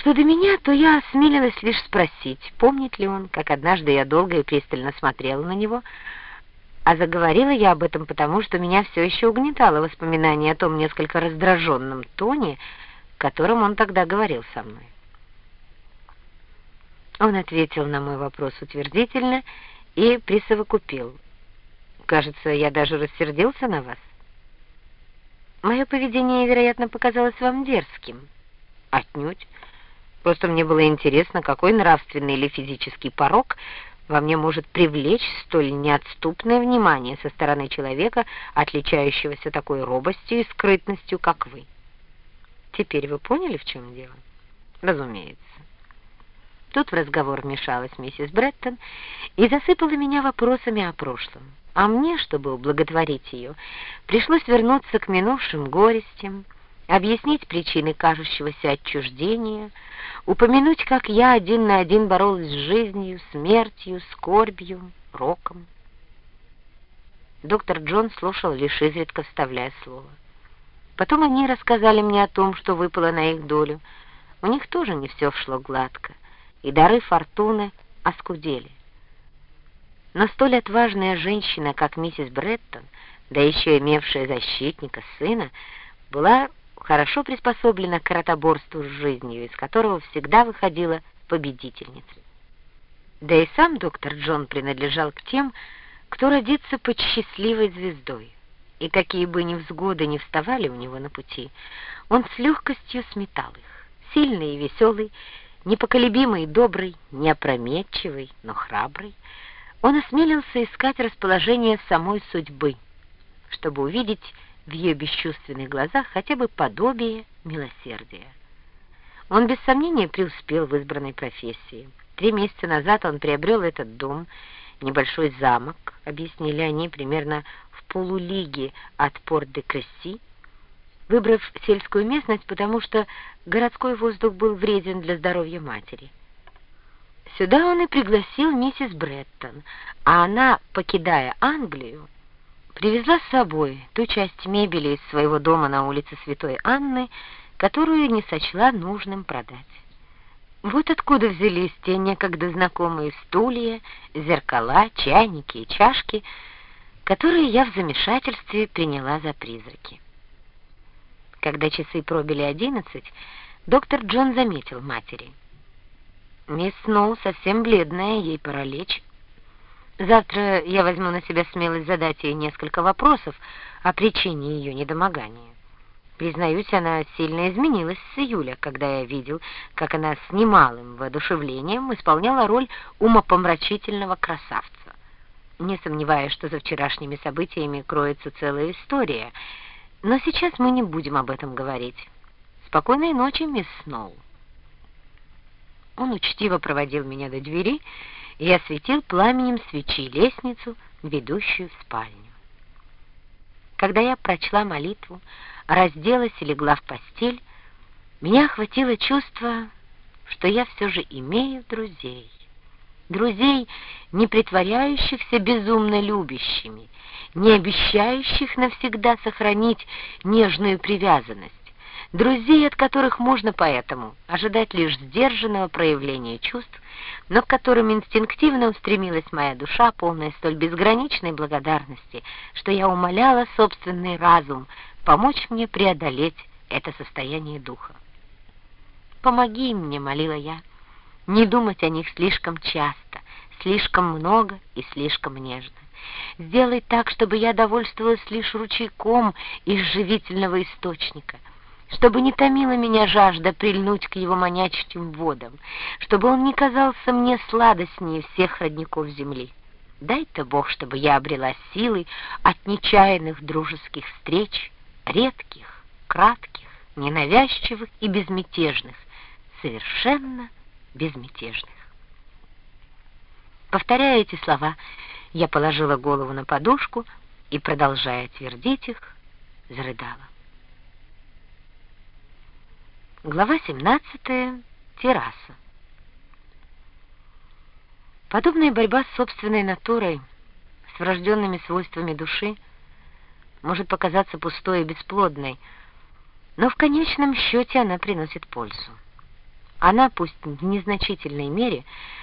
Что до меня, то я осмелилась лишь спросить, помнит ли он, как однажды я долго и пристально смотрела на него, а заговорила я об этом потому, что меня все еще угнетало воспоминание о том несколько раздраженном тоне, которым он тогда говорил со мной. Он ответил на мой вопрос утвердительно и присовокупил. «Кажется, я даже рассердился на вас. Мое поведение, вероятно, показалось вам дерзким. Отнюдь. Просто мне было интересно, какой нравственный или физический порог во мне может привлечь столь неотступное внимание со стороны человека, отличающегося такой робостью и скрытностью, как вы. Теперь вы поняли, в чем дело? Разумеется. Тут в разговор вмешалась миссис Бреттон и засыпала меня вопросами о прошлом. А мне, чтобы ублаготворить ее, пришлось вернуться к минувшим горестям, объяснить причины кажущегося отчуждения, упомянуть, как я один на один боролась с жизнью, смертью, скорбью, роком. Доктор Джон слушал, лишь изредка вставляя слово. Потом они рассказали мне о том, что выпало на их долю. У них тоже не все шло гладко, и дары фортуны оскудели. Но столь отважная женщина, как миссис Бреттон, да еще имевшая защитника, сына, была хорошо приспособлена к ротоборству с жизнью, из которого всегда выходила победительницей. Да и сам доктор Джон принадлежал к тем, кто родится под счастливой звездой, и какие бы невзгоды ни вставали у него на пути, он с легкостью сметал их, сильный и веселый, непоколебимый и добрый, неопрометчивый, но храбрый, он осмелился искать расположение самой судьбы, чтобы увидеть в ее бесчувственных глазах хотя бы подобие милосердия. Он без сомнения преуспел в избранной профессии. Три месяца назад он приобрел этот дом, небольшой замок, объяснили они, примерно в полулиге от Порт-де-Кресси, выбрав сельскую местность, потому что городской воздух был вреден для здоровья матери. Сюда он и пригласил миссис Бреттон, а она, покидая Англию, привезла с собой ту часть мебели из своего дома на улице Святой Анны, которую не сочла нужным продать. Вот откуда взялись те некогда знакомые стулья, зеркала, чайники и чашки, которые я в замешательстве приняла за призраки. Когда часы пробили одиннадцать, доктор Джон заметил матери. «Мисс Сноу совсем бледная, ей пора лечь». Завтра я возьму на себя смелость задать ей несколько вопросов о причине ее недомогания. Признаюсь, она сильно изменилась с июля, когда я видел, как она с немалым воодушевлением исполняла роль умопомрачительного красавца. Не сомневаюсь, что за вчерашними событиями кроется целая история, но сейчас мы не будем об этом говорить. Спокойной ночи, мисс Сноу. Он учтиво проводил меня до двери и осветил пламенем свечи лестницу, ведущую в спальню. Когда я прочла молитву, разделась и легла в постель, меня охватило чувство, что я все же имею друзей. Друзей, не притворяющихся безумно любящими, не обещающих навсегда сохранить нежную привязанность, друзей, от которых можно поэтому ожидать лишь сдержанного проявления чувств, но к которым инстинктивно устремилась моя душа, полная столь безграничной благодарности, что я умоляла собственный разум помочь мне преодолеть это состояние духа. «Помоги мне», — молила я, — «не думать о них слишком часто, слишком много и слишком нежно. Сделай так, чтобы я довольствовалась лишь ручейком из живительного источника» чтобы не томила меня жажда прильнуть к его манящим водам, чтобы он не казался мне сладостнее всех родников земли. Дай-то Бог, чтобы я обрела силы от нечаянных дружеских встреч, редких, кратких, ненавязчивых и безмятежных, совершенно безмятежных. Повторяя эти слова, я положила голову на подушку и, продолжая твердить их, зарыдала. Глава 17. Терраса. Подобная борьба с собственной натурой, с врожденными свойствами души, может показаться пустой и бесплодной, но в конечном счете она приносит пользу. Она, пусть в незначительной мере,